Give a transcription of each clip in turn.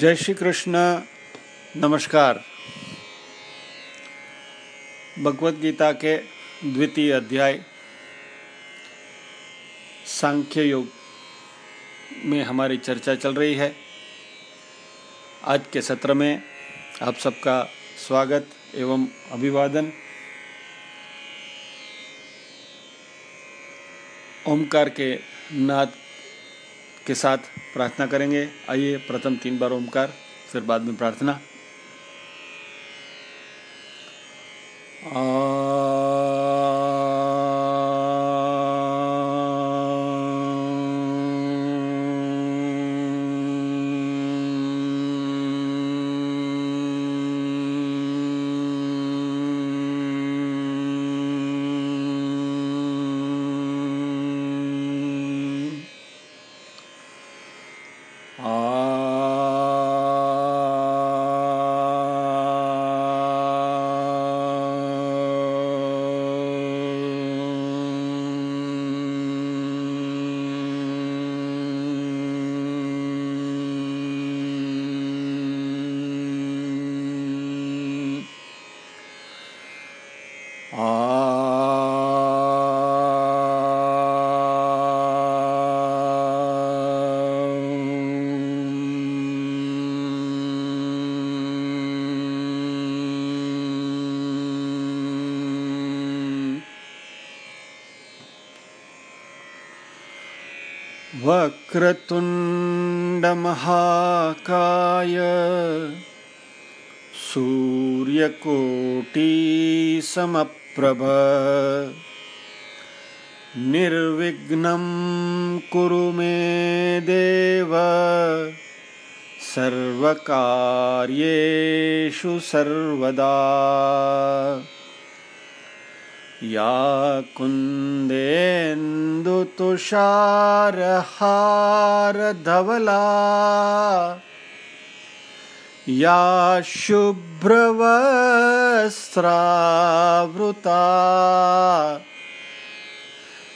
जय श्री कृष्ण, नमस्कार। भगवत गीता के द्वितीय अध्याय, सांख्य योग में हमारी चर्चा चल रही है। आज के सत्र में आप सबका स्वागत एवं अभिवादन। ओमकार के नाद के साथ प्रार्थना करेंगे। आइए प्रथम तीन बार ओमकार फिर बाद में प्रार्थना। वक्रतुण्डमहाकाय सूर्यकोटिसमप्रभ निर्विघ्नं कुरु मे देव सर्वकार्येषु सर्वदा। या कुन्देन्दुतुषारहारधवला या शुभ्रवस्त्रावृता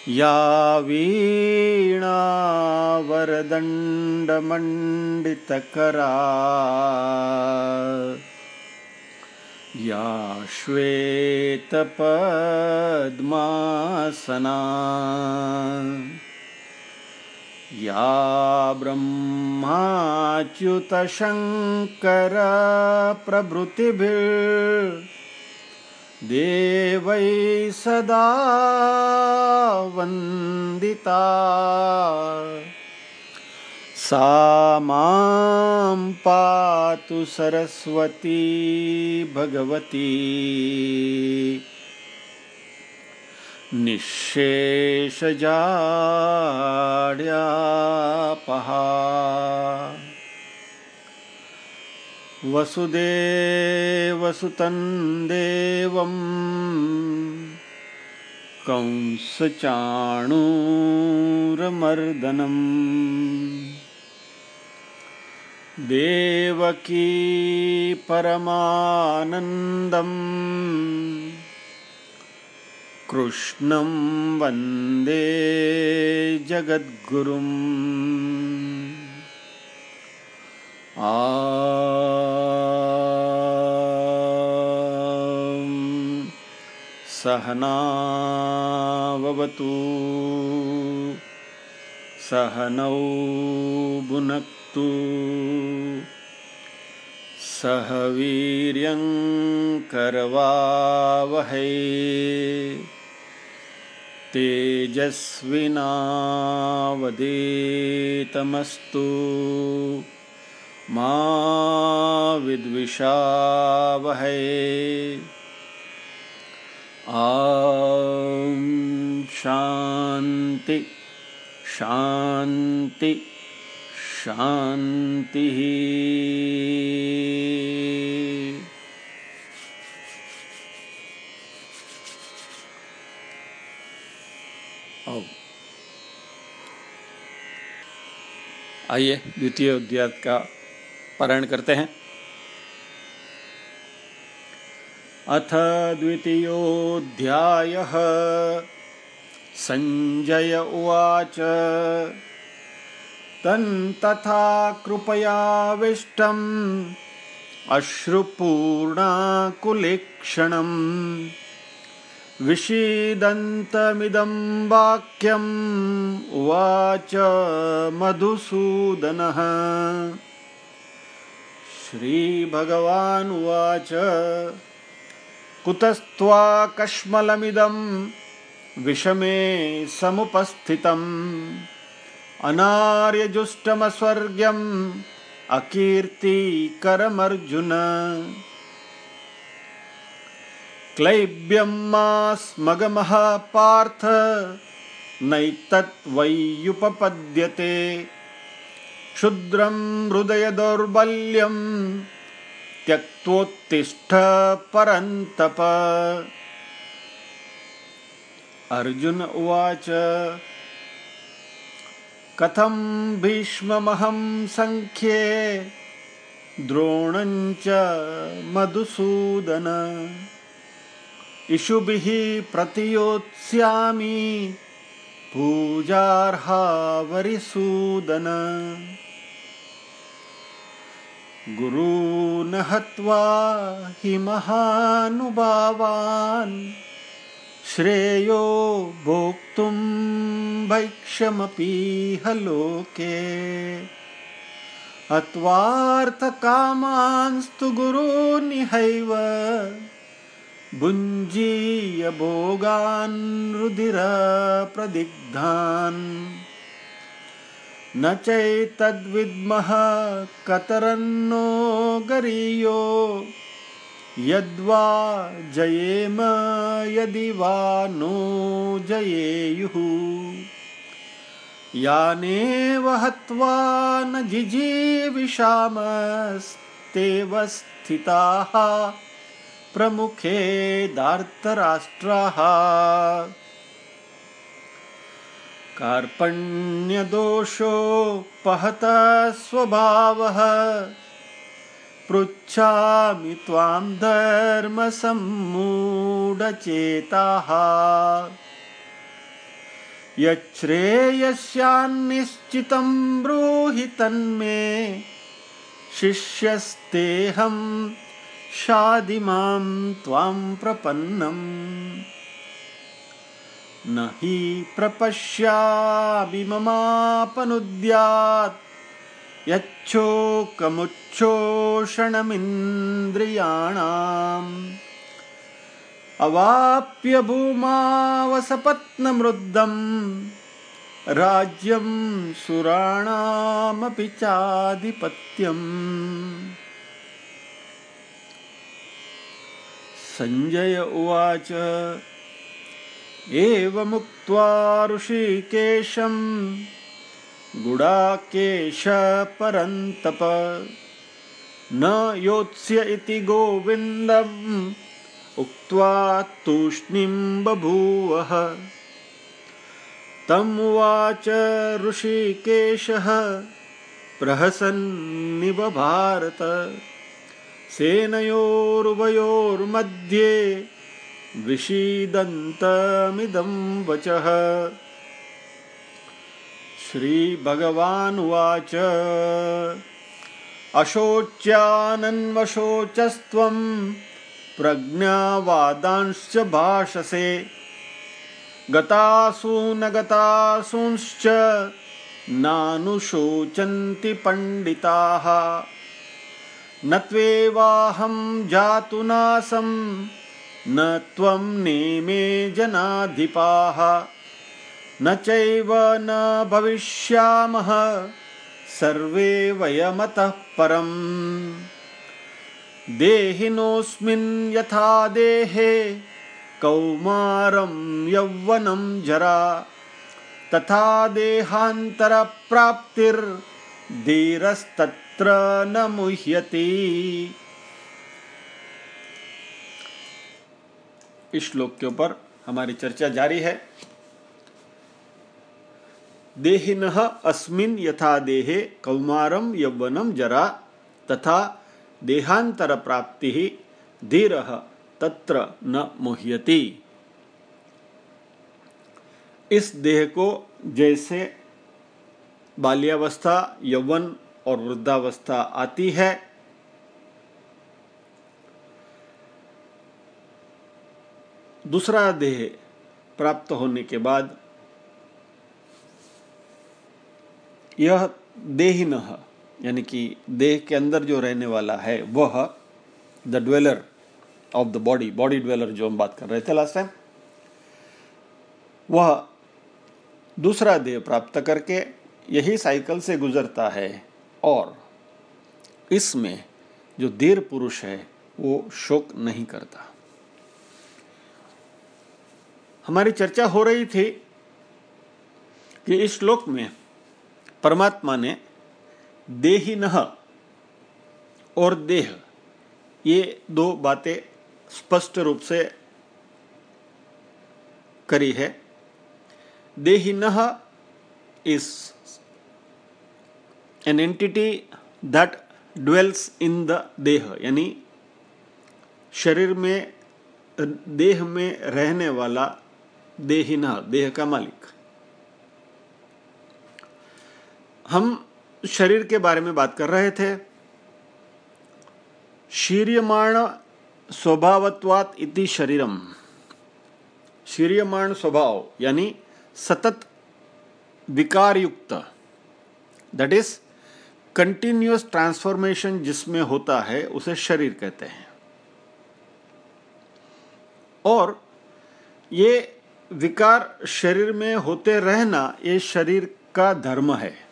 या वीणावरदण्डमण्डितकरा। या श्वेतपद्मासना। या ब्रह्माच्युतशङ्करप्रभृतिभिर्देवै सदा वन्दिता सा पातु सरस्वती भगवती। निःशेषजाड्यापहा वसुदेवसुतं देवम् कंसचाणूरमर्दनम्। देवकी परमानन्दम्। कृष्णं वंदे जगद्गुरुम्। आ। सहनौ भुनक्तु सह वीर्यङ्करवावहै तेजस्विनावदेतमस्तु मा विद्विषावहै। ॐ शान्ति शान्ति। शान्तिः आइए द्वितीय अध्याय का पारायण करते हैं। अथ द्वितीयोऽध्यायः। सञ्जय उवाच। तथा कृपयाविष्टम् अश्रुपूर्णाकुलेक्षणम् विषीदन्तमिदं वाक्यम् उवाच मधुसूदनः। श्रीभगवानुवाच कुतस्त्वाकश्मलमिदं विषमे समुपस्थितम्। अनार्यजुष्टमस्वर्ग्यम् अकीर्तिकरमर्जुन। क्लैब्यं मास्मगमः पार्थ नैतत्वय्युपपद्यते क्षुद्रं हृदयदौर्बल्यं त्यक्तोत्तिष्ठ परन्तप। अर्जुन उवाच कथं भीष्ममहं सङ्ख्ये द्रोणञ्च मधुसूदन। इषुभिः प्रतियोत्स्यामि पूजार्हा वरिसूदन गुरून् हत्वा हि महानुभावान् श्रेयो भोक्तुं भैक्षमपीह लोके हत्वार्थकामांस्तु गुरूनिहैव भुञ्जीय भोगान् रुधिरप्रदिग्धान् न चैतद्विद्मः कतरन्नो गरीयो। यद्वा जयेम, यदि वा नो जयेयुः। यानेव हत्वा न जिजीविषामस्तेव स्थिताः प्रमुखे दार्तराष्ट्राः कार्पण्यदोषोपहतः स्वभावः पृच्छामि त्वां धर्मसम्मूढचेताः। यच्छ्रेयस्यान्निश्चितं ब्रूहि तन्मे शिष्यस्तेऽहं शादिमां त्वां प्रपन्नम्। न हि प्रपश्यामि ममापनुद्यात्। यच्छोकमुच्छोषणमिन्द्रियाणाम् अवाप्य भूमावसपत्नमृद्धम्। राज्यं सुराणामपि चाधिपत्यम्। सञ्जय उवाच एवमुक्त्वा ऋषिकेशम्। गुडाकेश परन्तप न योत्स्य इति गोविन्दम्, उक्त्वा तूष्णीं बभूवः। तमुवाच ऋषिकेशः, प्रहसन्निव भारत। सेनयोरुभयोर्मध्ये विषीदन्तमिदं वचः। श्रीभगवानुवाच अशोच्यानन्वशोचस्त्वं प्रज्ञावादांश्च भाषसे। गतासु न गतासूंश्च नानुशोचन्ति पण्डिताः। न त्वेवाहं जातु नासं, न त्वं नेमे जनाधिपाः। न चैव न भविष्यामः, सर्वे वयमतः परम्। देहिनोऽस्मिन् यथा देहे, कौमारं यौवनं जरा। तथा देहान्तरप्राप्तिर्धीरस्तत्र न मुह्यति। इस श्लोक के ऊपर हमारी चर्चा जारी है। देहिन अस्मिन यथा देहे कौमारम यौवनम जरा, तथा देहांतर प्राप्ति धीर, तत्र न मुह्यति। इस देह को जैसे बाल्यावस्था, यौवन और वृद्धावस्था आती है, दूसरा देह प्राप्त होने के बाद यह देहिन, यानी कि देह के अंदर जो रहने वाला है, वह the dweller of the body body dweller जो हम बात कर रहे थे लास्ट टाइम वह दूसरा देह प्राप्त करके यही साइकिल से गुजरता है और इसमें जो देर पुरुष है, वो शोक नहीं करता। हमारी चर्चा हो रही थी कि इस श्लोक में परमात्मा ने देही नह और देह, ये दो बातें स्पष्ट रूप से करी है। देही नह is an entity that dwells in the देह, यानी शरीर में, देह में रहने वाला देहिना, देह का मालिक। हम शरीर के बारे में बात कर रहे थे। शीर्यमाण स्वभावत्वात इति शरीरम। शीर्यमाण स्वभाव, यानी सतत विकार युक्त दैट इज़ कंटिन्यूस ट्रांसफॉर्मेशन जिसमें होता है, उसे शरीर कहते हैं। और ये विकार शरीर में होते रहना, ये शरीर का धर्म है।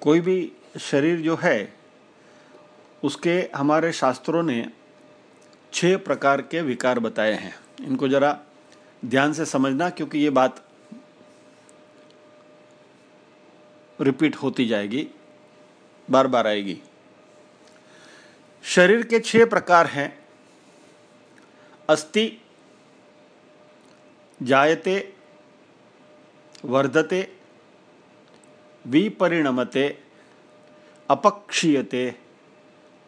कोई भी शरीर जो है, उसके हमारे शास्त्रों ने छह प्रकार के विकार बताए हैं। इनको जरा ध्यान से समझना, क्योंकि ये बात रिपीट होती जाएगी बार बार आएगी। शरीर के छह प्रकार हैं अस्थि जायते, वर्धते विपरिणमते, अपक्षीयते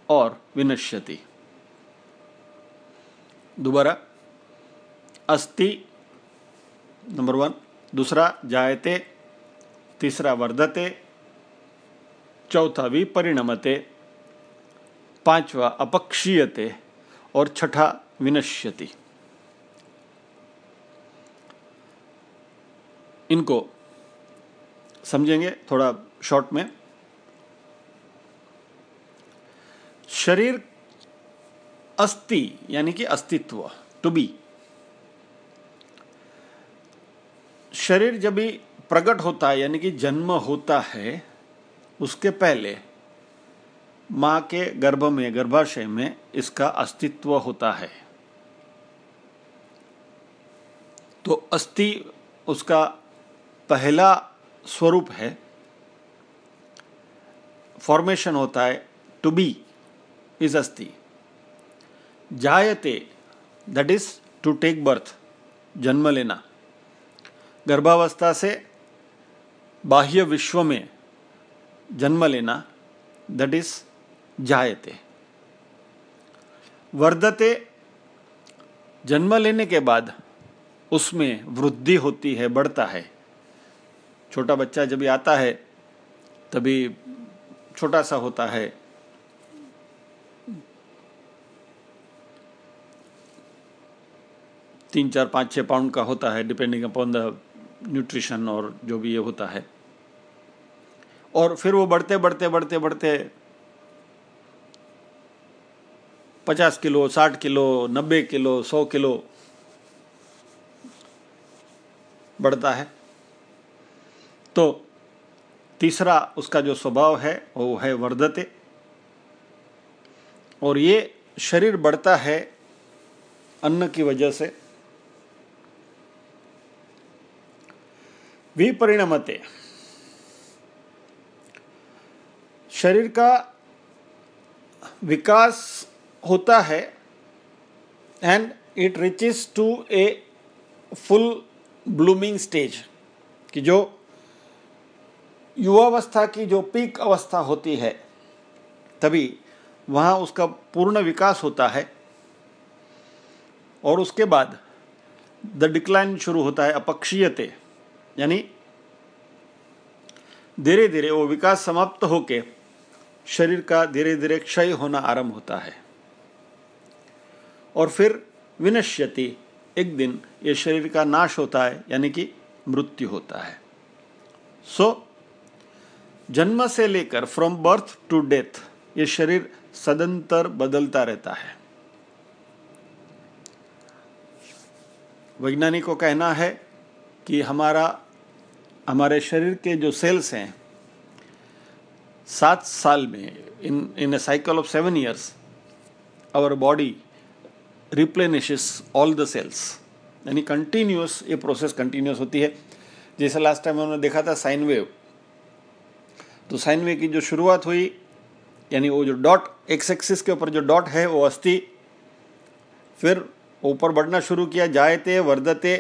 और विनश्यति। दोबारा, अस्ति, नंबर वन। दूसरा, जायते। तीसरा, वर्धते। चौथा, विपरिणमते। पांचवा, अपक्षीयते। और छठा, विनश्यति। इनको समझेंगे थोड़ा शॉर्ट में। शरीर अस्थि यानी कि अस्तित्व टू बी शरीर जब भी प्रकट होता है, यानी कि जन्म होता है, उसके पहले माँ के गर्भ में, गर्भाशय में इसका अस्तित्व होता है। तो अस्थि उसका पहला स्वरूप है फॉर्मेशन होता है टू बी इज़ अस्थि जायते that is to take birth जन्म लेना। गर्भावस्था से बाह्य विश्व में जन्म लेना दैट इज़ जायते। वर्धते, जन्म लेने के बाद उसमें वृद्धि होती है, बढ़ता है। छोटा बच्चा जब आता है, तभी छोटा सा होता है। तीन, चार, पाँच छः पाउंड का होता है डिपेंडिंग अपॉन द न्यूट्रिशन और जो भी ये होता है। और फिर वो बढ़ते बढ़ते बढ़ते बढ़ते पचास किलो, साठ किलो, नब्बे किलो, सौ किलो बढ़ता है। तो तीसरा उसका जो स्वभाव है, वो है वर्धते। और ये शरीर बढ़ता है अन्न की वजह से। विपरिणमते। शरीर का विकास होता है and it reaches to a full blooming stage कि जो युवावस्था की जो पीक अवस्था होती है तभी वहाँ उसका पूर्ण विकास होता है। और उसके बाद द डिक्लाइन शुरू होता है अपक्षीयते यानी धीरे धीरे वो विकास समाप्त होके शरीर का धीरे धीरे क्षय होना आरंभ होता है। और फिर विनश्यति एक दिन ये शरीर का नाश होता है यानी कि मृत्यु होता है। सो so, जन्म से लेकर फ्रॉम बर्थ टू डेथ ये शरीर सदंतर बदलता रहता है। वैज्ञानिकों का कहना है कि हमारा, हमारे शरीर के जो सेल्स हैं, सात साल में in in a cycle of seven years our body replenishes all the cells यानी कंटिन्यूस ये प्रोसेस कंटिन्यूस होती है। जैसे लास्ट टाइम उन्होंने देखा था साइन वेव तो साइन वेव की जो शुरुआत हुई यानी वो जो डॉट एक्स एक्सिस के ऊपर जो डॉट है वो अस्थि। फिर ऊपर बढ़ना शुरू किया जायते वर्धते।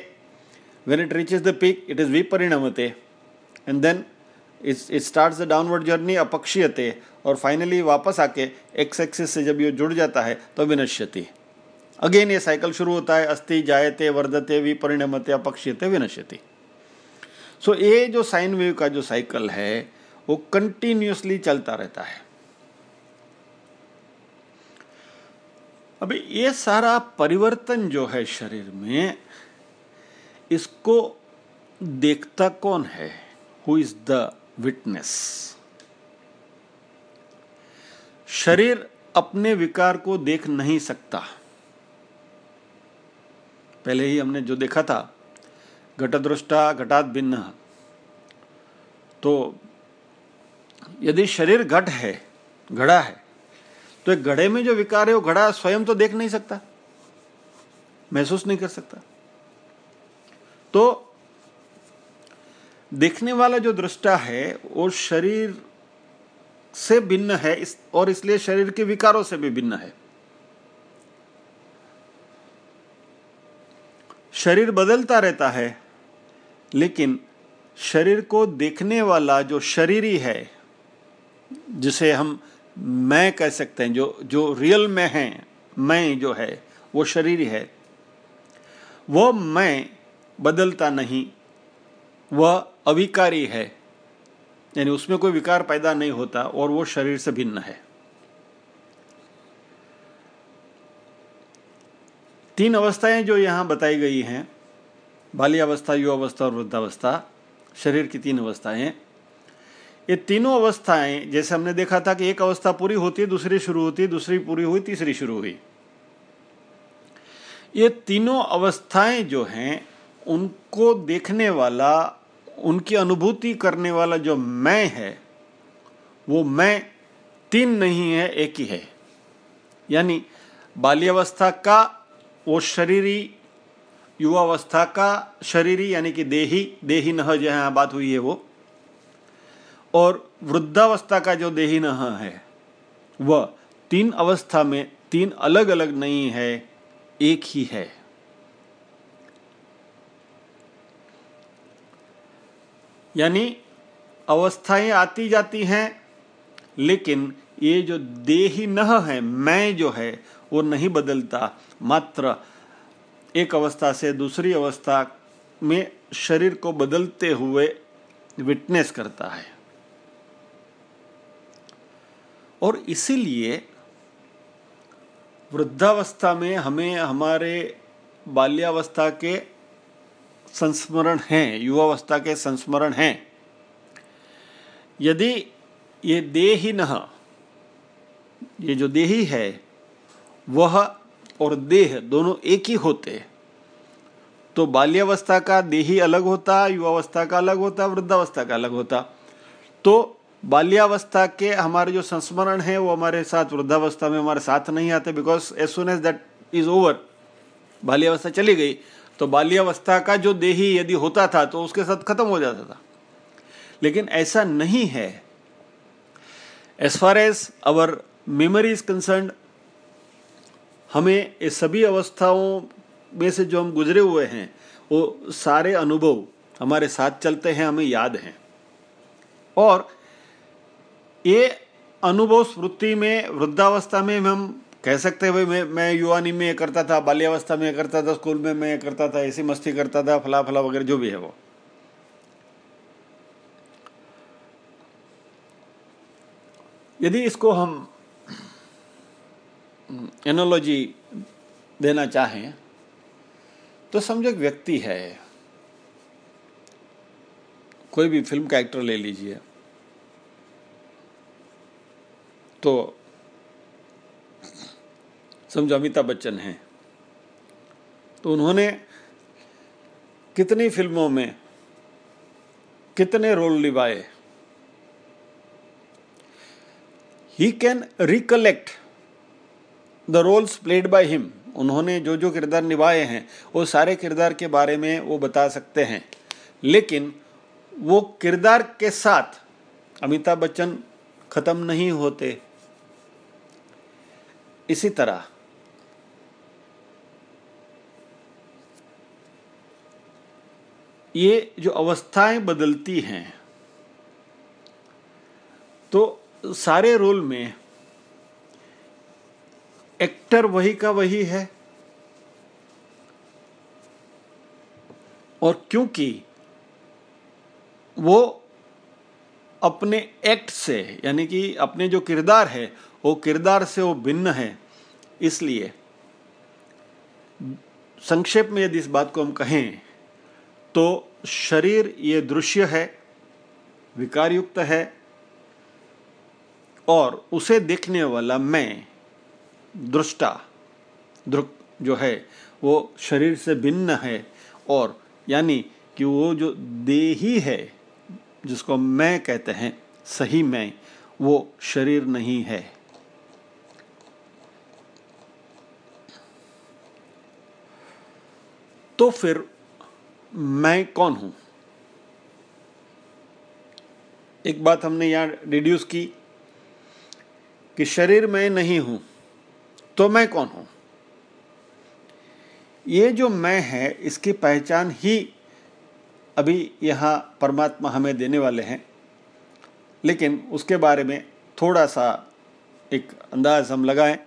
When it reaches the peak it is viparinamate and then it, it starts the downward journey अपक्षीयते। और फाइनली वापस आके एक्स एक्सिस से जब ये जुड़ जाता है तो विनश्यति। अगेन ये साइकिल शुरू होता है अस्थि जायते वर्धते विपरिणमते अपक्षीयते विनश्यति। सो so, ये जो साइन वेव का जो साइकिल है वो कंटिन्यूसली चलता रहता है। अभी ये सारा परिवर्तन जो है शरीर में, इसको देखता कौन है? हु इज़ द विटनेस शरीर अपने विकार को देख नहीं सकता। पहले ही हमने जो देखा था घटदृष्टा घटात भिन्न तो यदि शरीर घट है घड़ा है तो एक घड़े में जो विकार है वो घड़ा स्वयं तो देख नहीं सकता, महसूस नहीं कर सकता। तो देखने वाला जो दृष्टा है, वो शरीर से भिन्न है, इस, और इसलिए शरीर के विकारों से भी भिन्न है। शरीर बदलता रहता है, लेकिन शरीर को देखने वाला जो शरीरी है जिसे हम मैं कह सकते हैं, जो जो रियल में है, मैं जो है, वो शरीर है, वो मैं बदलता नहीं, वह अविकारी है, यानी उसमें कोई विकार पैदा नहीं होता और वो शरीर से भिन्न है। तीन अवस्थाएँ जो यहाँ बताई गई हैं, बाल्यावस्था, युवावस्था और वृद्धावस्था, शरीर की तीन अवस्थाएँ ये तीनों अवस्थाएँ, जैसे हमने देखा था कि एक अवस्था पूरी होती है, दूसरी शुरू होती है, दूसरी पूरी हुई, तीसरी शुरू हुई। ये तीनों अवस्थाएँ जो हैं, उनको देखने वाला, उनकी अनुभूति करने वाला जो मैं है, वो मैं तीन नहीं है, एक ही है। यानी बाल्यावस्था का, वो शरीरी, युवावस्था का शरीरी, यानी कि देही देही नह जो है बात हुई है वो और वृद्धावस्था का जो देही नह है, वह तीन अवस्था में तीन अलग अलग नहीं है, एक ही है। यानी अवस्थाएँ आती जाती हैं, लेकिन ये जो देही नह है, मैं जो है, वो नहीं बदलता। मात्र एक अवस्था से दूसरी अवस्था में शरीर को बदलते हुए विटनेस करता है। और इसीलिए वृद्धावस्था में हमें हमारे बाल्यावस्था के संस्मरण हैं, युवावस्था के संस्मरण हैं। यदि ये देही न ये जो देही है, वह और देह दोनों एक ही होते तो बाल्यावस्था का देही अलग होता, युवावस्था का अलग होता, वृद्धावस्था का अलग होता। तो बाल्यावस्था के हमारे जो संस्मरण है, वो हमारे साथ वृद्धावस्था में हमारे साथ नहीं आते because as soon as that is over बाल्यावस्था चली गई तो बाल्यावस्था का जो देही यदि होता था तो उसके साथ खत्म हो जाता था। लेकिन ऐसा नहीं है। As far as our memory is concern हमें ये सभी अवस्थाओं में से जो हम गुजरे हुए हैं, वो सारे अनुभव हमारे साथ चलते हैं, हमें याद हैं। और ये अनुभव स्मृति में, वृद्धावस्था में हम कह सकते हैं, भाई, मैं मैं युवानी में ये करता था, बाल्यावस्था में करता था, स्कूल में मैं करता था, ऐसी मस्ती करता था फला फला वगैरह, जो भी है वो। यदि इसको हम एनोलॉजी देना चाहें तो समझो एक व्यक्ति है, कोई भी फ़िल्म का एक्टर ले लीजिए तो समझो अमिताभ बच्चन हैं। तो उन्होंने कितनी फ़िल्मों में कितने रोल निभाए। He can recollect the roles played by him उन्होंने जो जो किरदार निभाए हैं, वो सारे किरदार के बारे में वो बता सकते हैं। लेकिन वो किरदार के साथ अमिताभ बच्चन खत्म नहीं होते। इसी तरह। ये जो अवस्थाएँ बदलती हैं तो सारे रोल में एक्टर वही का वही है। और क्योंकि वो अपने एक्ट से, यानी कि अपने जो किरदार है वो किरदार से वो भिन्न है, इसलिए। संक्षेप में यदि इस बात को हम कहें तो शरीर ये दृश्य है विकार युक्त है, और उसे देखने वाला मैं, दृष्टा, दृक जो है, वो शरीर से भिन्न है, और यानी कि वो जो देही है, जिसको मैं कहते हैं, सही मैं, वो शरीर नहीं है। तो फिर मैं कौन हूँ? एक बात हमने यहाँ रिड्यूस की कि शरीर मैं नहीं हूँ तो मैं कौन हूँ? ये जो मैं है, इसकी पहचान ही अभी यहाँ परमात्मा हमें देने वाले हैं। लेकिन उसके बारे में थोड़ा सा एक अंदाज हम लगाएँ।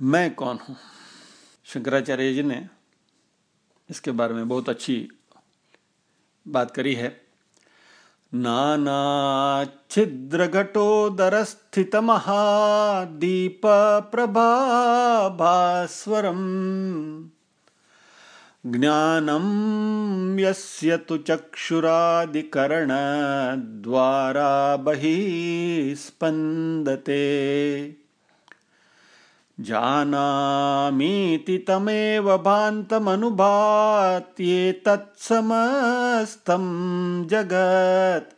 मैं कौन हूँ? शंकराचार्य जी ने इसके बारे में बहुत अच्छी बात करी है। नाना नानाच्छिद्रघटोदरस्थितमहादीपप्रभाभास्वरम् ज्ञानं यस्य तु चक्षुरादिकरणद्वारा बहिः स्पन्दते जानामीति तमेव भान्तमनुभात्येतत्समस्तं जगत्।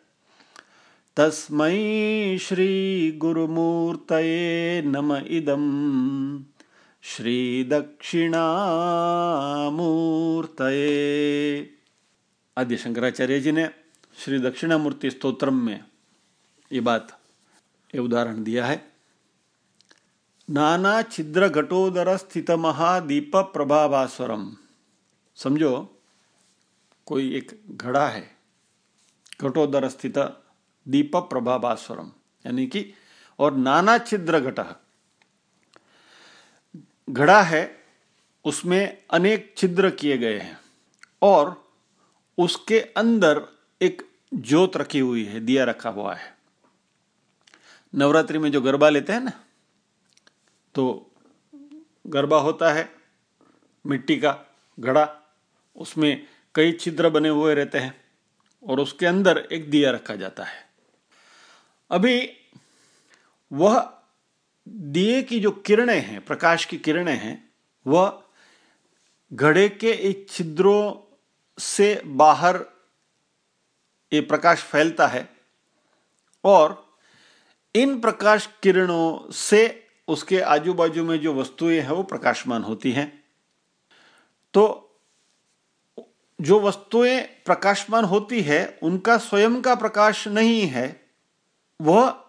तस्मै श्रीगुरुमूर्तये नम इदं श्रीदक्षिणामूर्तये। आदि शंकराचार्य जी ने श्री दक्षिणामूर्ति स्तोत्रम में ये बात, ये उदाहरण दिया है। नाना छिद्र घटोदर स्थित महादीप प्रभाभास्वरम समझो, कोई एक घड़ा है घटोदर स्थित दीप प्रभाभास्वरम यानी कि, और नाना छिद्र घट घड़ा है, उसमें अनेक छिद्र किए गए हैं, और उसके अंदर एक ज्योत रखी हुई है, दिया रखा हुआ है। नवरात्रि में जो गरबा लेते हैं ना तो गरबा होता है, मिट्टी का घड़ा, उसमें कई छिद्र बने हुए रहते हैं और उसके अंदर एक दिया रखा जाता है। अभी वह दिए की जो किरणें हैं, प्रकाश की किरणें हैं, वह घड़े के एक छिद्रों से बाहर ये प्रकाश फैलता है और इन प्रकाश किरणों से उसके आजू बाजू में जो वस्तुएँ हैं, वो प्रकाशमान होती हैं। तो जो वस्तुएँ प्रकाशमान होती है, उनका स्वयं का प्रकाश नहीं है, वह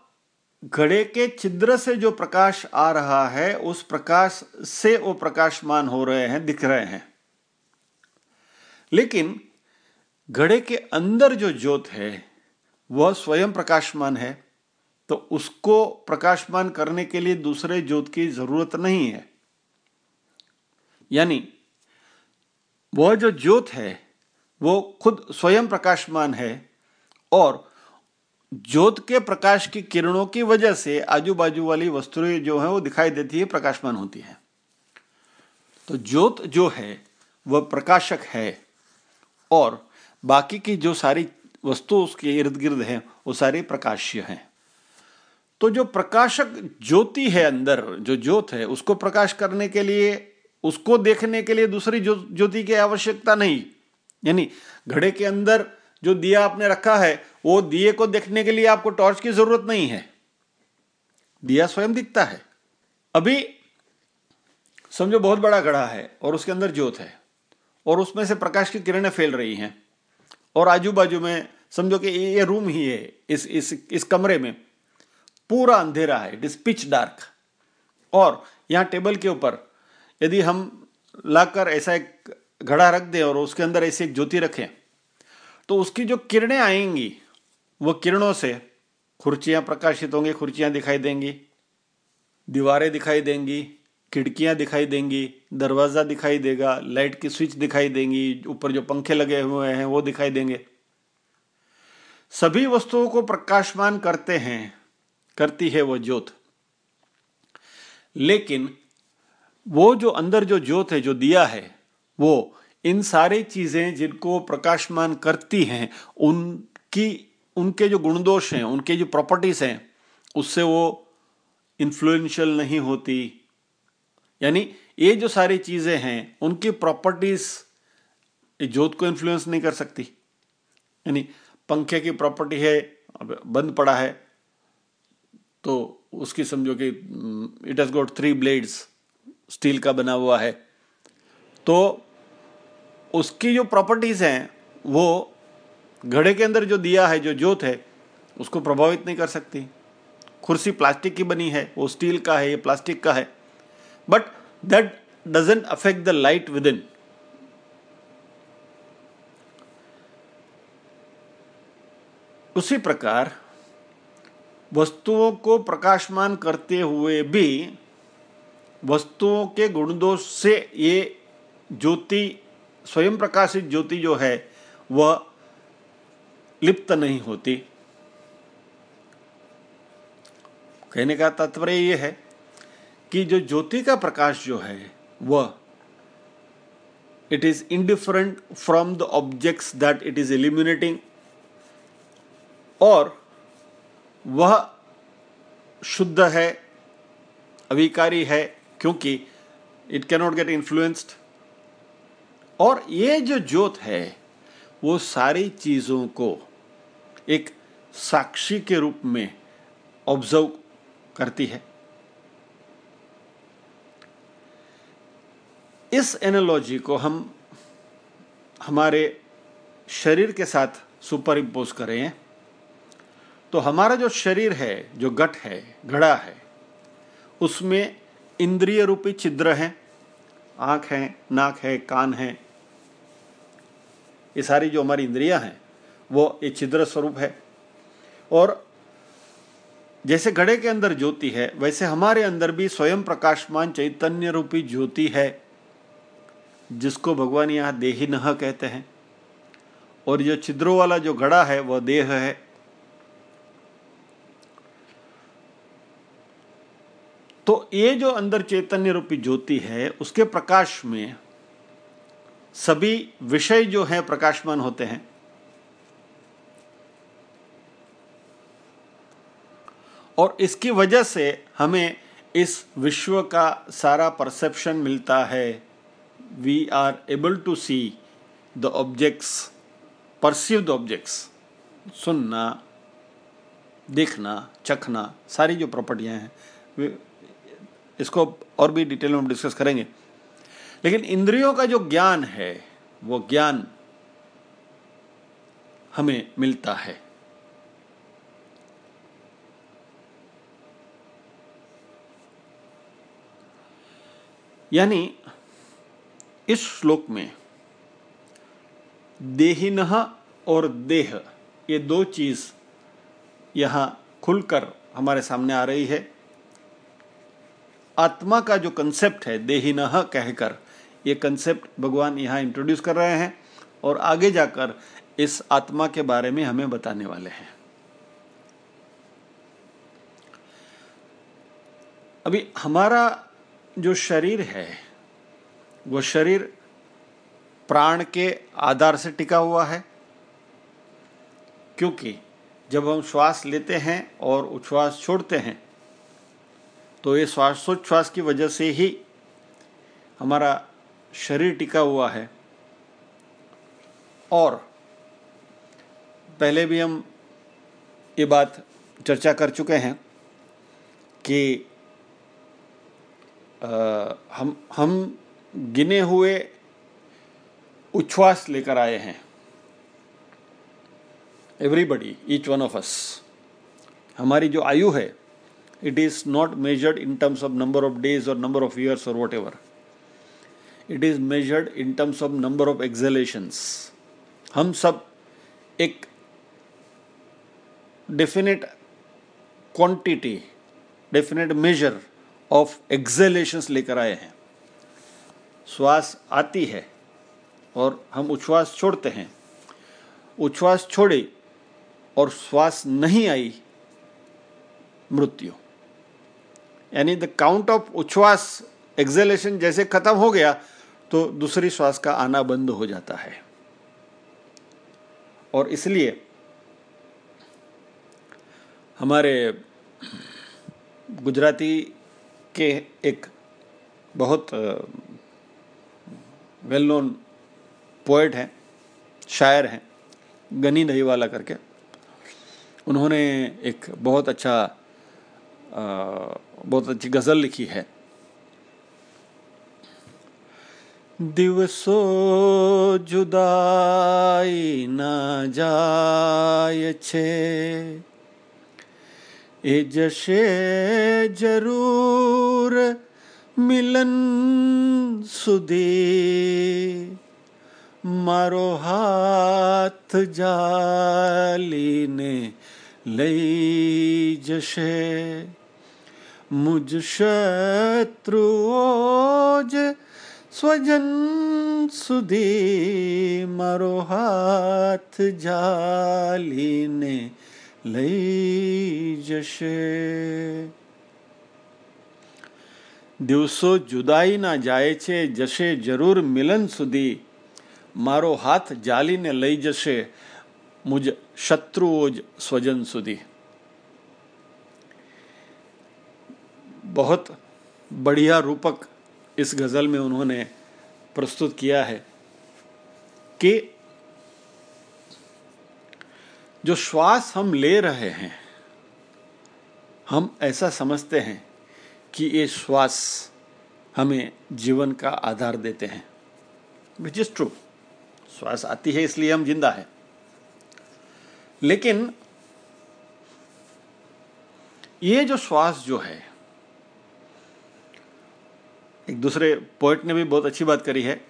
घड़े के छिद्र से जो प्रकाश आ रहा है, उस प्रकाश से वो प्रकाशमान हो रहे हैं, दिख रहे हैं। लेकिन घड़े के अंदर जो ज्योत है, वह स्वयं प्रकाशमान है तो उसको प्रकाशमान करने के लिए दूसरे ज्योत की ज़रूरत नहीं है। यानी, वह जो ज्योत है, वो खुद स्वयं प्रकाशमान है और ज्योत के प्रकाश की किरणों की वजह से आजू बाजू वाली वस्तुएँ जो है वो दिखाई देती है, प्रकाशमान होती है। तो ज्योत जो है, वह प्रकाशक है और बाकी की जो सारी वस्तु उसके इर्द गिर्द है, वो सारी प्रकाश्य हैं। तो जो प्रकाशक ज्योति है अंदर, जो ज्योत है, उसको प्रकाश करने के लिए, उसको देखने के लिए दूसरी ज्योति की आवश्यकता नहीं। यानी घड़े के अंदर जो दिया आपने रखा है, वो दिए को देखने के लिए आपको टॉर्च की ज़रूरत नहीं है। दिया स्वयं दिखता है। अभी समझो बहुत बड़ा घड़ा है और उसके अंदर ज्योत है और उसमें से प्रकाश की किरणें फैल रही हैं। और आजू बाजू में समझो कि ये रूम ही है, इस इस इस कमरे में। पूरा अंधेरा है इट इज़ पिच डार्क और यहाँ टेबल के ऊपर, यदि हम लाकर ऐसा एक घड़ा रख दें और उसके अंदर ऐसी एक ज्योति रखें तो उसकी जो किरणें आएँगी, वो किरणों से खुर्चियाँ प्रकाशित होंगी, खुर्चियाँ दिखाई देंगी, दीवारें दिखाई देंगी, खिड़कियाँ दिखाई देंगी, दरवाज़ा दिखाई देगा, लाइट की स्विच दिखाई देंगी, ऊपर जो पंखे लगे हुए हैं वो दिखाई देंगे। सभी वस्तुओं को प्रकाशमान करते हैं करती है वो ज्योत। लेकिन वो जो अंदर जो ज्योत है, जो दिया है, वो इन सारी चीज़ें जिनको प्रकाशमान करती हैं, उनकी, उनके जो गुणदोष हैं, उनके जो प्रॉपर्टीज़ हैं, उससे वो इन्फ्लुएंशियल नहीं होती। यानी ये जो सारी चीज़ें हैं, उनकी प्रॉपर्टीज़ ज्योत को इन्फ्लुएंस नहीं कर सकती। यानी पंखे की प्रॉपर्टी है बंद पड़ा है तो उसकी समझो कि it has got three blades steel का बना हुआ है। तो उसकी जो प्रॉपर्टीज़ हैं, वो घड़े के अंदर जो दिया है, जो जोत है, उसको प्रभावित नहीं कर सकती। कुर्सी प्लास्टिक की बनी है, वो स्टील का है, ये प्लास्टिक का है। But that doesn't affect the light within उसी प्रकार वस्तुओं को प्रकाशमान करते हुए भी वस्तुओं के गुणदोष से ये ज्योति, स्वयं प्रकाशित ज्योति जो है, वह लिप्त नहीं होती। कहने का तात्पर्य यह है कि जो ज्योति का प्रकाश जो है, वह it is indifferent from the objects that it is illuminating और वह शुद्ध है, अविकारी है, क्योंकि इट कैनॉट गेट इन्फ्लुएंस्ड और ये जो ज्योत है, वो सारी चीज़ों को एक साक्षी के रूप में ऑब्ज़र्व करती है। इस एनोलॉजी को हम हमारे शरीर के साथ सुपर इम्पोज करें। तो हमारा जो शरीर है, जो गट है, घड़ा है, उसमें इंद्रिय रूपी छिद्र है, आँख है, नाक है, कान है, ये सारी जो हमारी इंद्रियाँ हैं, वो ये छिद्र स्वरूप है। और जैसे घड़े के अंदर ज्योति है, वैसे हमारे अंदर भी स्वयं प्रकाशमान चैतन्य रूपी ज्योति है, जिसको भगवान यहाँ देही नह कहते हैं। और जो छिद्रों वाला जो घड़ा है, वह देह है तो ये जो अंदर चैतन्य रूपी ज्योति है, उसके प्रकाश में सभी विषय जो है प्रकाशमान होते हैं। और इसकी वजह से हमें इस विश्व का सारा परसेप्शन मिलता है। We are able to see the objects perceive the objects सुनना, देखना, चखना, सारी जो प्रॉपर्टियाँ हैं इसको और भी डिटेल में डिस्कस करेंगे। लेकिन इंद्रियों का जो ज्ञान है, वो ज्ञान हमें मिलता है। यानी इस श्लोक में देहिन और देह, ये दो चीज़ यहाँ खुलकर हमारे सामने आ रही है। आत्मा का जो कंसेप्ट है, देहिना कहकर, ये कंसेप्ट भगवान यहाँ इंट्रोड्यूस कर रहे हैं और आगे जाकर इस आत्मा के बारे में हमें बताने वाले हैं। अभी हमारा जो शरीर है, वो शरीर प्राण के आधार से टिका हुआ है, क्योंकि जब हम श्वास लेते हैं और उच्छ्वास छोड़ते हैं तो ये श्वासोच्छ्वास की वजह से ही हमारा शरीर टिका हुआ है। और पहले भी हम ये बात चर्चा कर चुके हैं कि आ, हम हम गिने हुए उच्छ्वास लेकर आए हैं। Everybody each one of us हमारी जो आयु है is not measured in terms of number of days और नंबर ऑफ़ ईयर्स और whatever it is measured in terms of number of exhalations हम सब एक definite quantity definite measure of exhalations लेकर आए हैं। श्वास आती है और हम उच्छ्वास छोड़ते हैं। उच्छ्वास छोड़े और श्वास नहीं आई, मृत्यु। यानी द काउंट ऑफ़ उच्छ्वास एक्सेलेशन जैसे खत्म हो गया तो दूसरी श्वास का आना बंद हो जाता है। और इसलिए हमारे गुजराती के एक बहुत वेल नोन पोएट हैं, शायर हैं, गनी दहीवाला करके। उन्होंने एक बहुत अच्छा बहुत अच्छी गज़ल लिखी है। दिवसो जुदाई न जाए छे, ए जशे ज़रूर मिलन सुधी, मारो हाथ जाली ने ले जशे। મુજ શત્રુઓ જ સ્વજન સુધી મારો હાથ જાલીને લઈ જશે દિવસો જુદાઈના જાય છે જશે જરૂર મિલન સુધી મારો હાથ જાલીને લઈ જશે મુજ शत्रुओं स्वजन सुधी बहुत बढ़िया रूपक इस गज़ल में उन्होंने प्रस्तुत किया है कि जो श्वास हम ले रहे हैं, हम ऐसा समझते हैं कि ये श्वास हमें जीवन का आधार देते हैं। विच इज़ ट्रू श्वास आती है इसलिए हम ज़िंदा है। लेकिन ये जो श्वास जो है एक दूसरे पोइट ने भी बहुत अच्छी बात करी है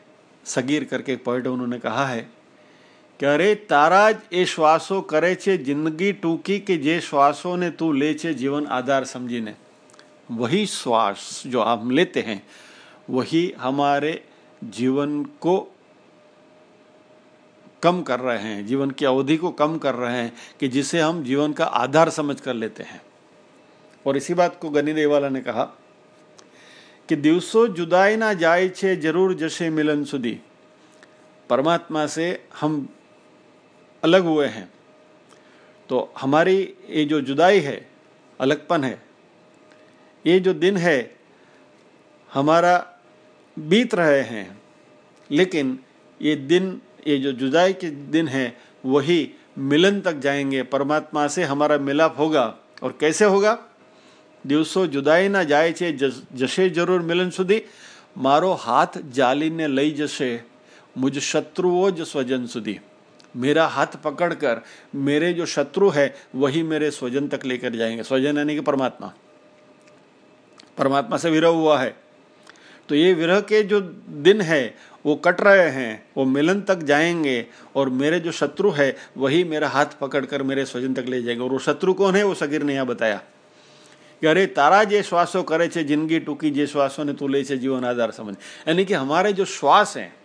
सगीर करके एक पोइट उन्होंने कहा है કે અરે તારા જ એ શ્વાસો કરે છે જિંદગી ટૂંકી કે જે શ્વાસોને તું ले છે जीवन आधार समझीने वही श्वास जो हम लेते हैं वही हमारे जीवन को कम कर रहे हैं जीवन की अवधि को कम कर रहे हैं कि जिसे हम जीवन का आधार समझ कर लेते हैं और इसी बात को गनी देवाला ने कहा कि दिवसों जुदाई ना जाए छे ज़रूर जशे मिलन सुधी परमात्मा से हम अलग हुए हैं तो हमारी ये जो जुदाई है अलगपन है ये जो दिन है हमारा बीत रहे हैं लेकिन ये दिन ये जो जुदाई के दिन है वही मिलन तक जाएँगे परमात्मा से हमारा मिलाप होगा और कैसे होगा દિવસો जुदाई ना जाए છે જશે જરૂર મિલન સુધી મારો હાથ જાલીને લઈ જશે મુજ શત્રુઓ જ સ્વજન સુધી मेरा हाथ पकड़कर मेरे जो शत्रु है वही मेरे स्वजन तक लेकर जाएंगे स्वजन यानी कि परमात्मा परमात्मा से विरह हुआ है तो ये विरह के जो दिन है वो कट रहे हैं वो मिलन तक जाएंगे और मेरे जो शत्रु है वही मेरा हाथ पकड़कर मेरे स्वजन तक ले जाएंगे और वो शत्रु कौन है वो सगीर ने यहाँ बताया अरे तारा जे श्वासों करे छे ज़िंदगी टूकी जे श्वासों ने तू ले जीवन आधार समझ यानी कि हमारे जो श्वास हैं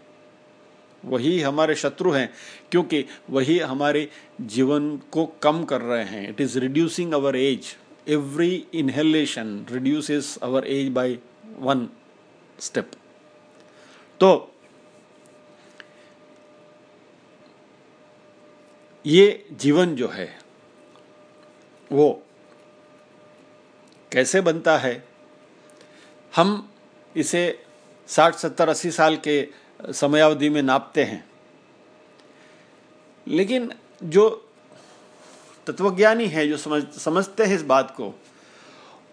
वही हमारे शत्रु हैं क्योंकि वही हमारे जीवन को कम कर रहे हैं it is reducing our age every inhalation reduces our age by one step तो ये जीवन जो है, वो कैसे बनता है? हम इसे साठ, सत्तर, अस्सी साल के समयावधि में नापते हैं। लेकिन जो तत्वज्ञानी है, जो समझ, समझते हैं इस बात को,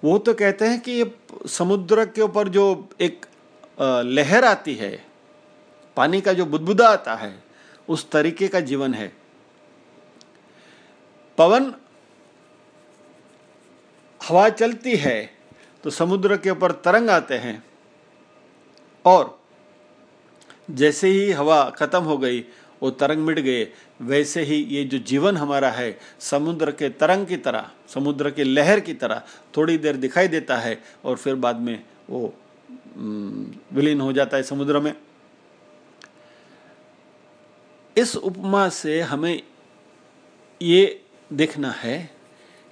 वो तो कहते हैं कि ये समुद्र के ऊपर जो एक लहर आती है, पानी का जो बुदबुदा आता है, उस तरीके का जीवन है। पवन हवा चलती है तो समुद्र के ऊपर तरंग आते हैं। और जैसे ही हवा खत्म हो गई, वो तरंग मिट गए। वैसे ही ये जो जीवन हमारा है, समुद्र के तरंग की तरह, समुद्र के लहर की तरह थोड़ी देर दिखाई देता है और फिर बाद में वो विलीन हो जाता है समुद्र में। इस उपमा से हमें ये देखना है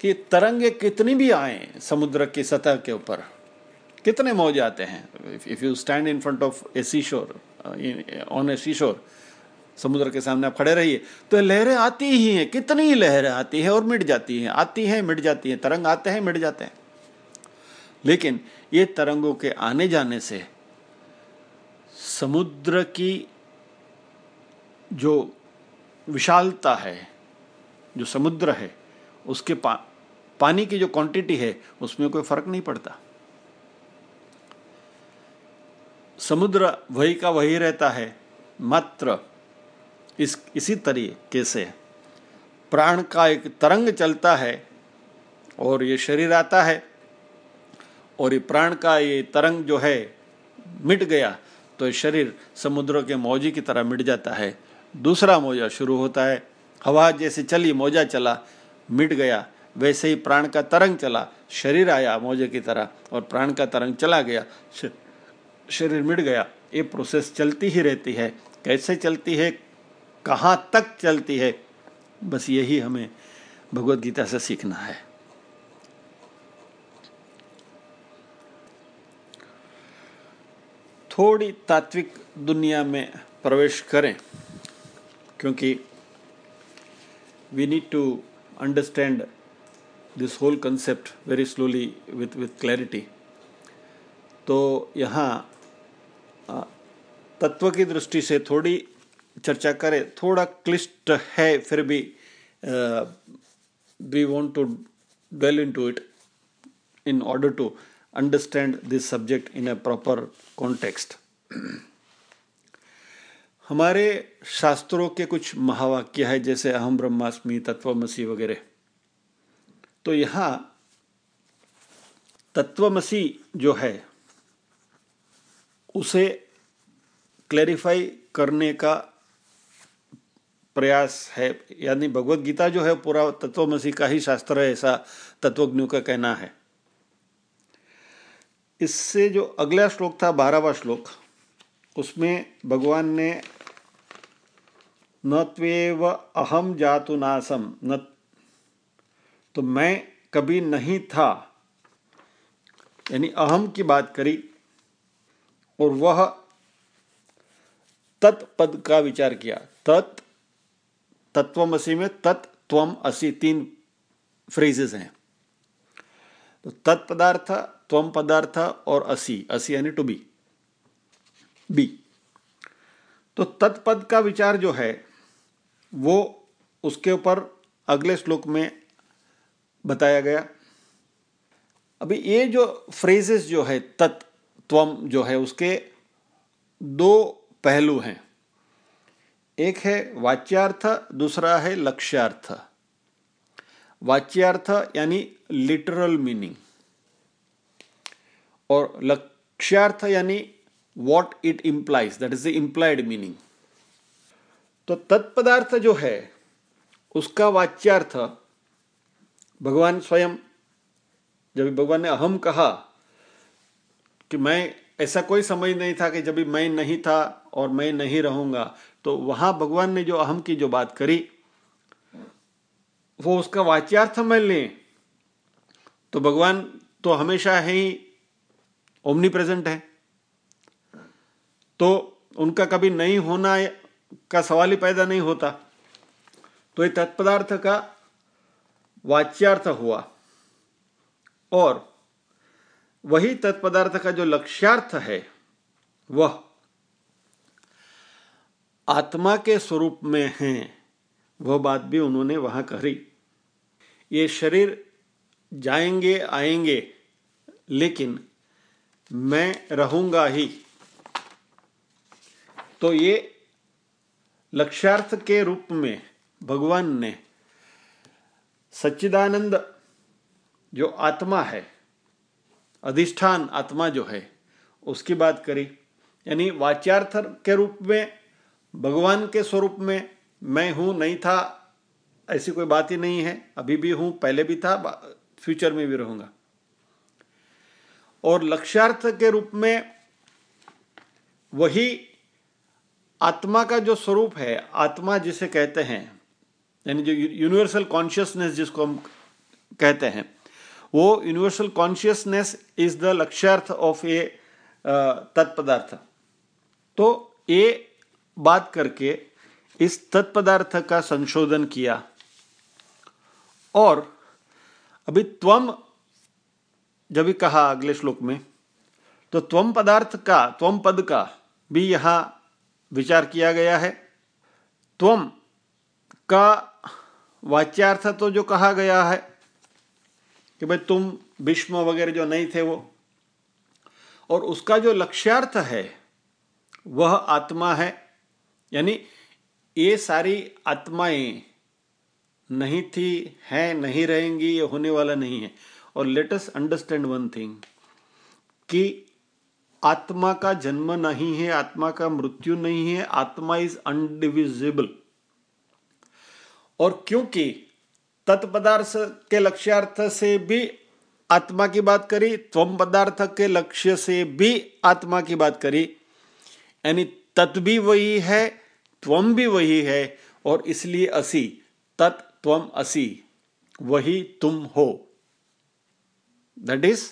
कि तरंगे कितनी भी आए समुद्र की सतह के ऊपर कितने मौज आते हैं। If you stand in front of a seashore on a सी शोर समुद्र के सामने आप खड़े रहिए तो लहरें आती ही हैं कितनी लहरें आती हैं और मिट जाती हैं आती हैं मिट जाती हैं तरंग आते हैं मिट जाते हैं। लेकिन ये तरंगों के आने जाने से समुद्र की जो विशालता है जो समुद्र है उसके पा, पानी की जो क्वांटिटी है, उसमें कोई फ़र्क नहीं पड़ता। समुद्र वही का वही रहता है, मात्र इस, इसी तरीके से प्राण का एक तरंग चलता है और ये शरीर आता है और ये प्राण का ये तरंग जो है मिट गया तो शरीर समुद्र के मौजी की तरह मिट जाता है। दूसरा मौजा शुरू होता है, हवा जैसे चली, मौजा चला, मिट गया वैसे ही प्राण का तरंग चला, शरीर आया मौजे की तरह और प्राण का तरंग चला गया शरीर मिट गया। ये प्रोसेस चलती ही रहती है। कैसे चलती है? कहाँ तक चलती है? बस यही हमें भगवत गीता से सीखना है। थोड़ी तात्विक दुनिया में प्रवेश करें, क्योंकि we need to understand this whole concept very slowly with with clarity तो यहाँ तत्व की दृष्टि से थोड़ी चर्चा करें, थोड़ा क्लिष्ट है, फिर भी we want to into it in order to understand this subject in a proper context हमारे शास्त्रों के कुछ महावाक्य है, जैसे अहम ब्रह्मास्मि, तत्वमसी वगैरह। तो यहाँ तत्वमसी जो है, उसे क्लैरिफाई करने का प्रयास है। यानी भगवत गीता जो है, पूरा तत्वमसी का ही शास्त्र है, ऐसा तत्वज्ञों का कहना है। इससे जो अगला श्लोक था, बारहवा श्लोक, उसमें भगवान ने न अहम जातु नासम न तो मैं कभी नहीं था। यानी अहम की बात करी और वह तत्पद का विचार किया। तत् तत्वमसी में तत्वम असी तीन फ्रेजेस हैं। तो तत्पदार्थ त्वम पदार्थ और असी असी यानी टू बी बी तो तत्पद का विचार जो है, वो उसके ऊपर अगले श्लोक में बताया गया। अभी ये जो फ्रेजेस जो है, तत्वम जो है, उसके दो पहलू हैं। एक है वाच्यार्थ, दूसरा है लक्ष्यार्थ। वाच्यार्थ यानी लिटरल मीनिंग और लक्ष्यार्थ यानी what it implies that is the implied meaning तो तत्पदार्थ जो है, उसका वाच्यार्थ भगवान स्वयं, जब भगवान ने अहम कहा कि मैं, ऐसा कोई समझ नहीं था कि जब मैं नहीं था और मैं नहीं रहूँगा तो वहाँ भगवान ने जो अहम की जो बात करी, वो उसका वाच्यार्थ में लें। तो भगवान तो हमेशा है ही ओमनी प्रेजेंट है। तो उनका कभी नहीं होना का सवाल ही पैदा नहीं होता। तो ये तत्पदार्थ का वाच्यार्थ हुआ। और वही तत्पदार्थ का जो लक्ष्यार्थ है, वह आत्मा के स्वरूप में है, वह बात भी उन्होंने वहाँ कही ये शरीर जाएँगे, आएँगे, लेकिन मैं रहूँगा ही। तो ये लक्ष्यार्थ के रूप में भगवान ने सच्चिदानंद जो आत्मा है, अधिष्ठान आत्मा जो है, उसकी बात करी। यानी वाच्यार्थ के रूप में, भगवान के स्वरूप में मैं हूँ, नहीं था, ऐसी कोई बात ही नहीं है। अभी भी हूँ, पहले भी था फ्यूचर में भी रहूँगा। और लक्ष्यार्थ के रूप में वही आत्मा का जो स्वरूप है, आत्मा जिसे कहते हैं यानी जो यूनिवर्सल कॉन्शियसनेस जिसको हम कहते हैं, वो यूनिवर्सल कॉन्शियसनेस इज़ द लक्ष्यार्थ ऑफ़ ए तत्पदार्थ तो ये बात करके इस तत्पदार्थ का संशोधन किया। और अभी त्वम, जब भी कहा अगले श्लोक में तो त्वम पदार्थ का, त्वम पद का भी यहाँ विचार किया गया है। त्वम का वाच्यार्थ तो जो कहा गया है कि भाई तुम भीष्म वगैरह जो नहीं थे वो, और उसका जो लक्ष्यार्थ है, वह आत्मा है। यानी ये सारी आत्माएँ नहीं थी, हैं, नहीं रहेंगी, ये होने वाला नहीं है। और लेटस अंडरस्टैंड वन थिंग कि आत्मा का जन्म नहीं है, आत्मा का मृत्यु नहीं है, आत्मा इज़ अनडिविजिबल और क्योंकि तत्पदार्थ के लक्ष्यार्थ से भी आत्मा की बात करी, त्वम पदार्थ के लक्ष्य से भी आत्मा की बात करी, यानी तत् भी वही है, त्वम भी वही है, और इसलिए असी तत्वम असी, वही तुम हो। दैट इज़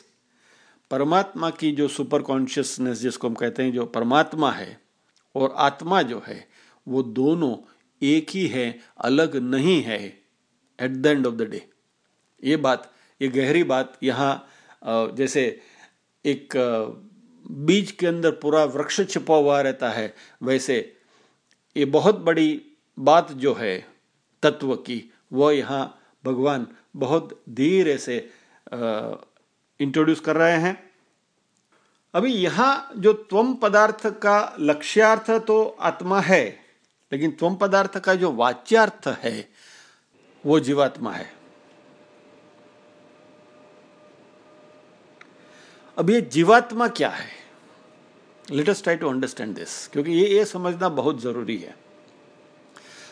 परमात्मा की जो सुपर कॉन्शियसनेस जिसको हम कहते हैं, जो परमात्मा है और आत्मा जो है, वो दोनों एक ही है, अलग नहीं है at the end of the day ये बात, ये गहरी बात यहाँ जैसे एक बीज के अंदर पूरा वृक्ष छिपा हुआ रहता है, वैसे ये बहुत बड़ी बात जो है तत्व की, वो यहाँ भगवान बहुत धीरे से इंट्रोड्यूस कर रहे हैं। अभी यहाँ जो त्वम पदार्थ का लक्ष्यार्थ तो आत्मा है लेकिन त्वम पदार्थ का जो वाच्यार्थ है, वो जीवात्मा है। अब ये जीवात्मा क्या है? Let us try to understand this क्योंकि ये ये समझना बहुत ज़रूरी है।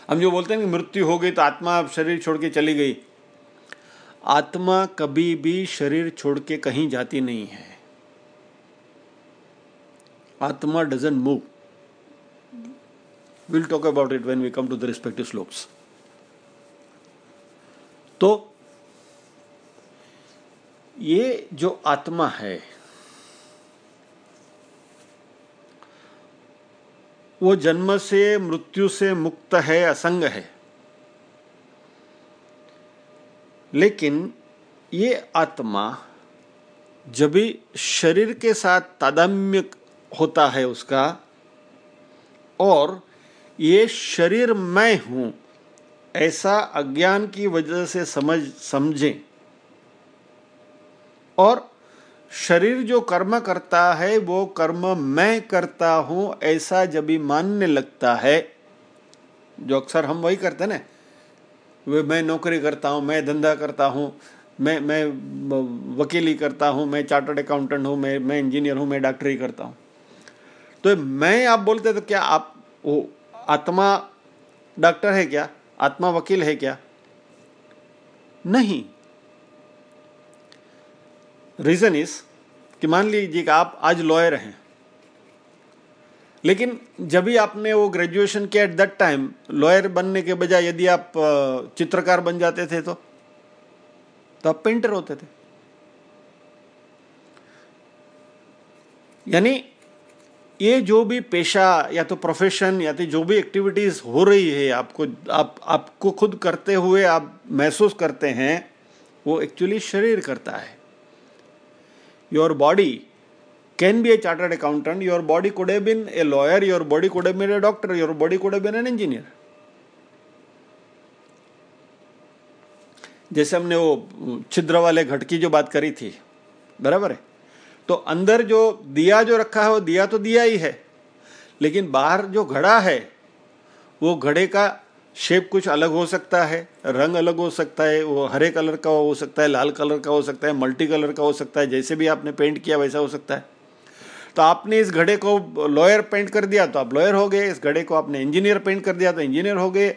हम जो बोलते हैं कि मृत्यु हो गई तो आत्मा शरीर छोड़ के चली गई। आत्मा कभी भी शरीर छोड़ के कहीं जाती नहीं है। आत्मा doesn't move will talk about it when we come to the respective slokas तो ये जो आत्मा है, वो जन्म से, मृत्यु से मुक्त है असंग है? लेकिन ये आत्मा जब भी शरीर के साथ तादाम्य होता है उसका, और ये शरीर मैं हूँ, ऐसा अज्ञान की वजह से समझ, समझें। और शरीर जो कर्म करता है, वो कर्म मैं करता हूँ, ऐसा जब भी मानने लगता है, जो अक्सर हम वही करते ना, वे मैं नौकरी करता हूँ, मैं धंधा करता हूँ, मैं मैं वकीली करता हूँ, मैं चार्टर्ड अकाउंटेंट हूँ, मैं मैं इंजीनियर हूँ, मैं डॉक्टरी करता हूँ। तो मैं आप बोलते तो क्या आप वो आत्मा डॉक्टर है क्या? आत्मा वकील है क्या? नहीं। रीजन इज़ कि मान लीजिए कि आप आज लॉयर हैं। लेकिन जब भी आपने वो ग्रेजुएशन किया एट दैट टाइम लॉयर बनने के बजाय यदि आप चित्रकार बन जाते थे तो? तो आप पेंटर होते थे। यानी ये जो भी पेशा या तो प्रोफेशन या तो जो भी एक्टिविटीज़ हो रही है, आपको, आप, आपको खुद करते हुए आप महसूस करते हैं, वो एक्चुअली शरीर करता है। Your body can be a chartered accountant your body could have been a lawyer your body could have been a doctor your body could have been an engineer जैसे हमने वो छिद्र वाले घट की जो बात करी थी, बराबर है? तो अंदर जो दिया जो रखा है वो दिया तो दिया ही है लेकिन बाहर जो घड़ा है वो घड़े का शेप कुछ अलग हो सकता है रंग अलग हो सकता है वो हरे कलर का हो सकता है लाल कलर का हो सकता है मल्टी कलर का हो सकता है जैसे भी आपने पेंट किया वैसा हो सकता है। तो आपने इस घड़े को लॉयर पेंट कर दिया तो आप लॉयर हो गए इस घड़े को आपने इंजीनियर पेंट कर दिया तो इंजीनियर हो गए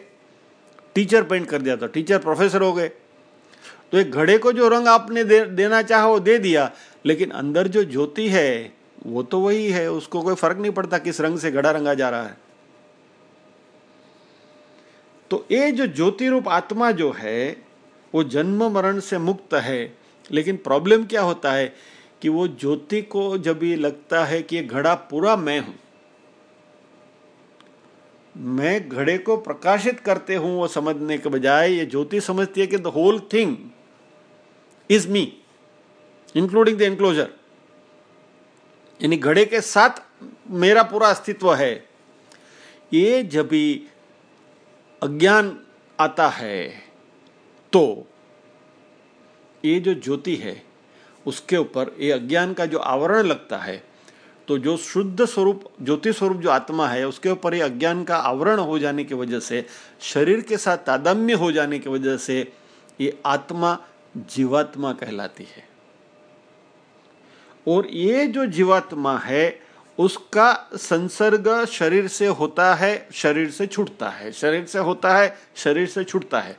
टीचर पेंट कर दिया तो टीचर प्रोफेसर हो गए। तो एक घड़े को जो रंग आपने दे, देना चाहा वो दे दिया लेकिन अंदर जो ज्योति है, वो तो वही है, उसको कोई फ़र्क नहीं पड़ता किस रंग से घड़ा रंगा जा रहा है। तो ये जो ज्योति रूप आत्मा जो है, वो जन्म मरण से मुक्त है। लेकिन प्रॉब्लम क्या होता है कि वो ज्योति को जब ये लगता है कि ये घड़ा पूरा मैं हूँ, मैं घड़े को प्रकाशित करते हूँ, वो समझने के बजाय ये ज्योति समझती है कि the whole thing is me including the enclosure यानी घड़े के साथ मेरा पूरा अस्तित्व है। ये जब भी अज्ञान आता है तो ये जो ज्योति है, उसके ऊपर ये अज्ञान का जो आवरण लगता है तो जो शुद्ध स्वरूप, ज्योति स्वरूप जो आत्मा है, उसके ऊपर ये अज्ञान का आवरण हो जाने की वजह से, शरीर के साथ तादम्य हो जाने की वजह से, ये आत्मा जीवात्मा कहलाती है। और ये जो जीवात्मा है, उसका संसर्ग शरीर से होता है, शरीर से छूटता है। शरीर से होता है, शरीर से छूटता है।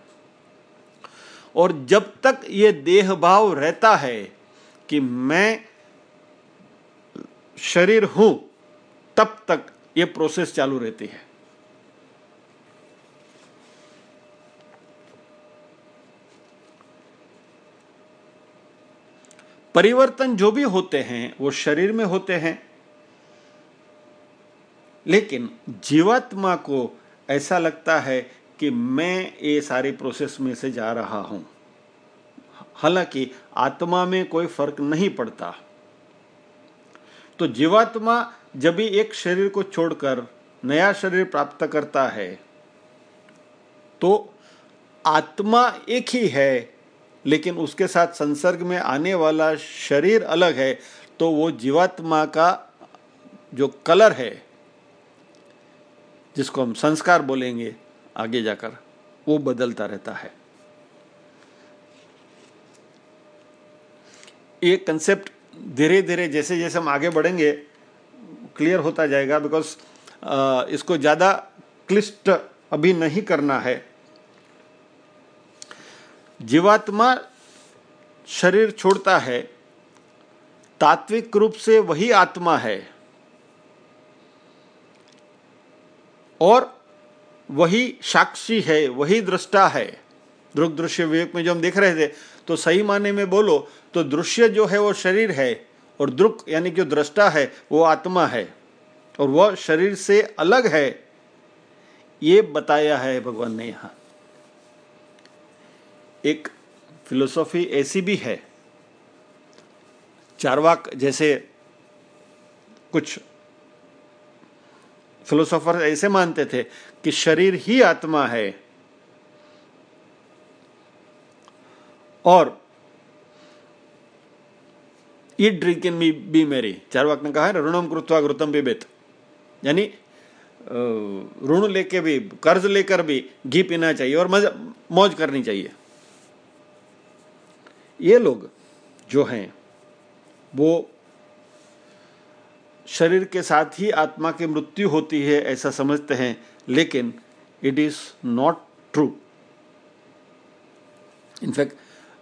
और जब तक ये देह भाव रहता है कि मैं शरीर हूँ, तब तक ये प्रोसेस चालू रहती है। परिवर्तन जो भी होते हैं, वो शरीर में होते हैं। लेकिन जीवात्मा को ऐसा लगता है कि मैं ये सारी प्रोसेस में से जा रहा हूँ। हालाँकि आत्मा में कोई फ़र्क नहीं पड़ता। तो जीवात्मा जब भी एक शरीर को छोड़कर नया शरीर प्राप्त करता है तो आत्मा एक ही है लेकिन उसके साथ संसर्ग में आने वाला शरीर अलग है तो वो जीवात्मा का जो कलर है, जिसको हम संस्कार बोलेंगे, आगे जाकर वो बदलता रहता है। ये कंसेप्ट धीरे धीरे जैसे जैसे हम आगे बढ़ेंगे क्लियर होता जाएगा बिकॉज़ इसको ज़्यादा क्लिष्ट अभी नहीं करना है। जीवात्मा शरीर छोड़ता है, तात्विक रूप से वही आत्मा है। और वही साक्षी है, वही दृष्टा है। दृग दृश्य विवेक में जो हम देख रहे थे तो सही माने में बोलो तो दृश्य जो है वो शरीर है, और दृक यानी जो दृष्टा है, वो आत्मा है, और वह शरीर से अलग है। ये बताया है भगवान ने यहाँ। एक फिलोसॉफी ऐसी भी है, चारवाक जैसे कुछ फिलोसोफर ऐसे मानते थे कि शरीर ही आत्मा है। और ई ड्रिंक इन बी मेरी, चारवाक ने कहा है, ऋणम कृत्वा घृतम बेत यानी ऋण लेके भी, कर्ज लेकर भी घी पीना चाहिए और मज़ा, मौज करनी चाहिए। ये लोग जो हैं, वो शरीर के साथ ही आत्मा की मृत्यु होती है ऐसा समझते हैं, लेकिन it is not true in fact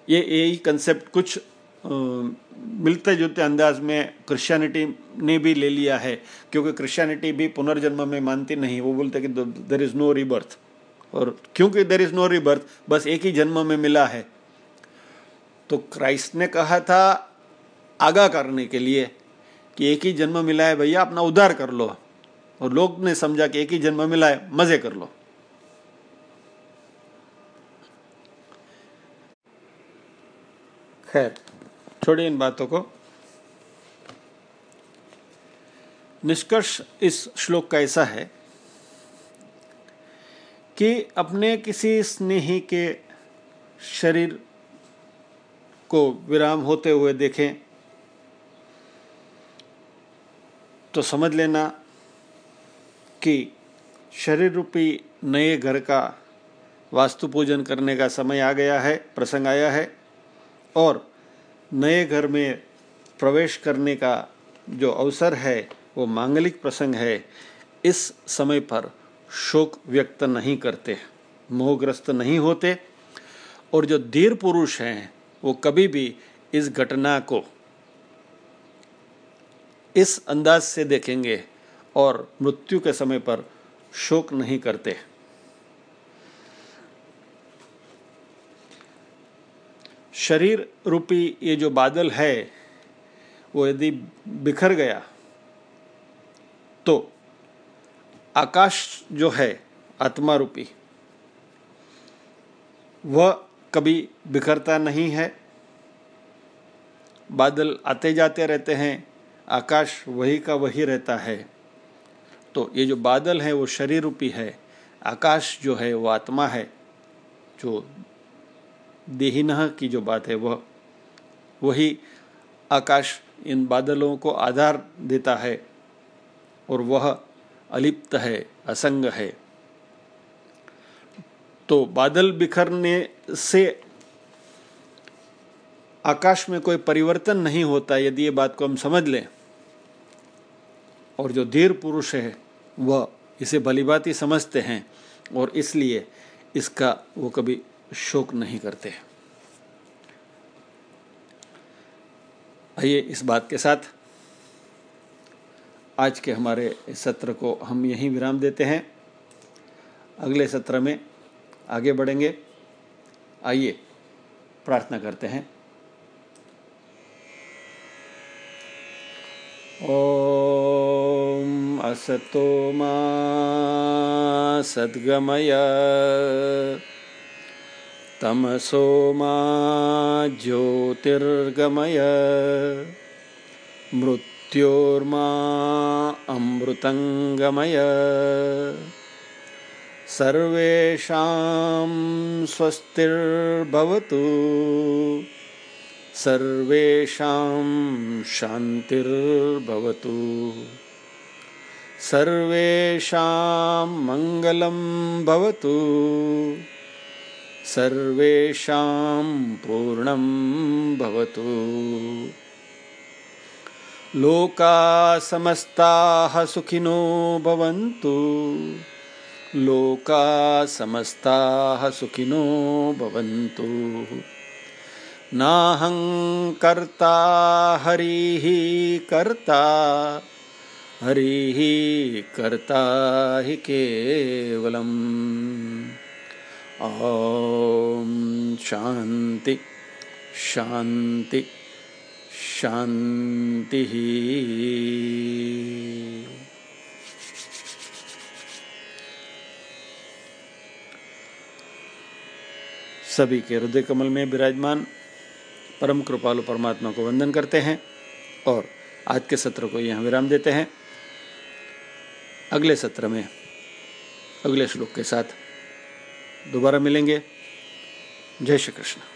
ये यही कंसेप्ट कुछ मिलते जुलते अंदाज में क्रिश्चियनिटी ने भी ले लिया है, क्योंकि क्रिश्चियनिटी भी पुनर्जन्म में मानती नहीं, वो बोलते कि देर इज़ नो रीबर्थ और क्योंकि देर इज़ नो रीबर्थ बस एक ही जन्म में मिला है तो क्राइस्ट ने कहा था आगा करने के लिए कि एक ही जन्म मिला है भैया, अपना उद्धार कर लो। और लोग ने समझा कि एक ही जन्म मिला है, मज़े कर लो। खैर, छोड़िए इन बातों को। निष्कर्ष इस श्लोक का ऐसा है कि अपने किसी स्नेही के शरीर को विराम होते हुए देखें तो समझ लेना कि शरीर रूपी नए घर का वास्तु पूजन करने का समय आ गया है, प्रसंग आया है, और नए घर में प्रवेश करने का जो अवसर है, वो मांगलिक प्रसंग है, इस समय पर शोक व्यक्त नहीं करते, मोहग्रस्त नहीं होते, और जो धीर पुरुष हैं वो कभी भी इस घटना को इस अंदाज से देखेंगे और मृत्यु के समय पर शोक नहीं करते। शरीर रूपी ये जो बादल है, वो यदि बिखर गया तो आकाश जो है आत्मा रूपी, वह कभी बिखरता नहीं है। बादल आते जाते रहते हैं, आकाश वही का वही रहता है। तो ये जो बादल है, वो शरीर रूपी है, आकाश जो है, वो आत्मा है। जो देहिन की जो बात है, वह, वही आकाश इन बादलों को आधार देता है और वह अलिप्त है, असंग है। तो बादल बिखरने से आकाश में कोई परिवर्तन नहीं होता, यदि ये बात को हम समझ लें। और जो धीर पुरुष है, वह इसे भलीभांति समझते हैं और इसलिए इसका वो कभी शोक नहीं करते आइए इस बात के साथ। आज के हमारे सत्र को हम यहीं विराम देते हैं। अगले सत्र में आगे बढ़ेंगे। आइए प्रार्थना करते हैं। ॐ असतो मा सद्गमय तमसो मा ज्योतिर्गमय मृत्योर्मा अमृतङ्गमय सर्वेषां स्वस्तिर्भवतु। सर्वेषां शान्तिर्भवतु। सर्वेषां मङ्गलं भवतु। सर्वेषां पूर्णं भवतु। लोका समस्ताः सुखिनो भवन्तु। लोका समस्ताः सुखिनो भवन्तु। नाहङ्कर्ता हरिः कर्ता हरिः कर्ता हि केवलम्। ॐ शान्ति शान्ति, शान्तिः। सभी के हृदय कमल में विराजमान परम कृपालु परमात्मा को वंदन करते हैं और आज के सत्र को यहाँ विराम देते हैं। अगले सत्र में, अगले श्लोक के साथ दोबारा मिलेंगे। जय श्री कृष्ण।